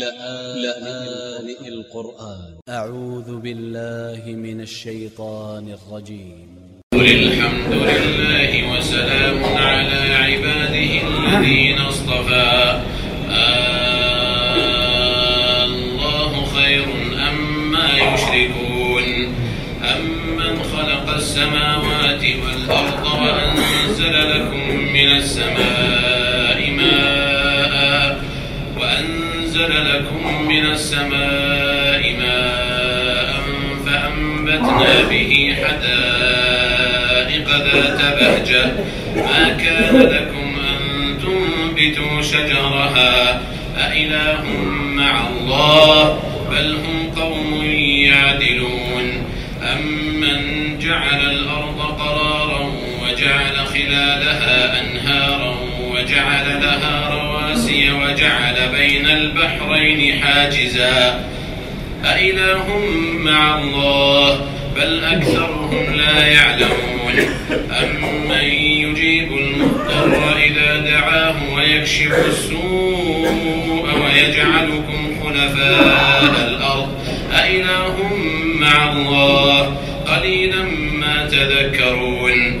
لآن القرآن. أ ع و ذ ب ا ل ل ه من ا ل ش ي ط ا ن ا ل ج ي م قل الحمد لله وسلام على عباده الذين اصطفى. آه الله خير أما يشركون؟ أمن خلق السماوات والأرض وأنزل لكم من السماء وأنزل لكم من السماء ماء فأنبتنا به حدائق ذات بهجة. ما كان لكم أن تنبتوا شجرها؟ أإله مع الله بل هم قوم يعدلون. أمن جعل الأرض قرارا وجعل خلالها أنهارا وجعل لها رواسي وجعل بين البحرين حاجزا. أإله مع الله بل أكثرهم لا يعلمون. أمن يجيب المضطر إذا دعاه ويكشف السوء ويجعلكم خلفاء الأرض؟ أإله مع الله قليلا ما تذكرون.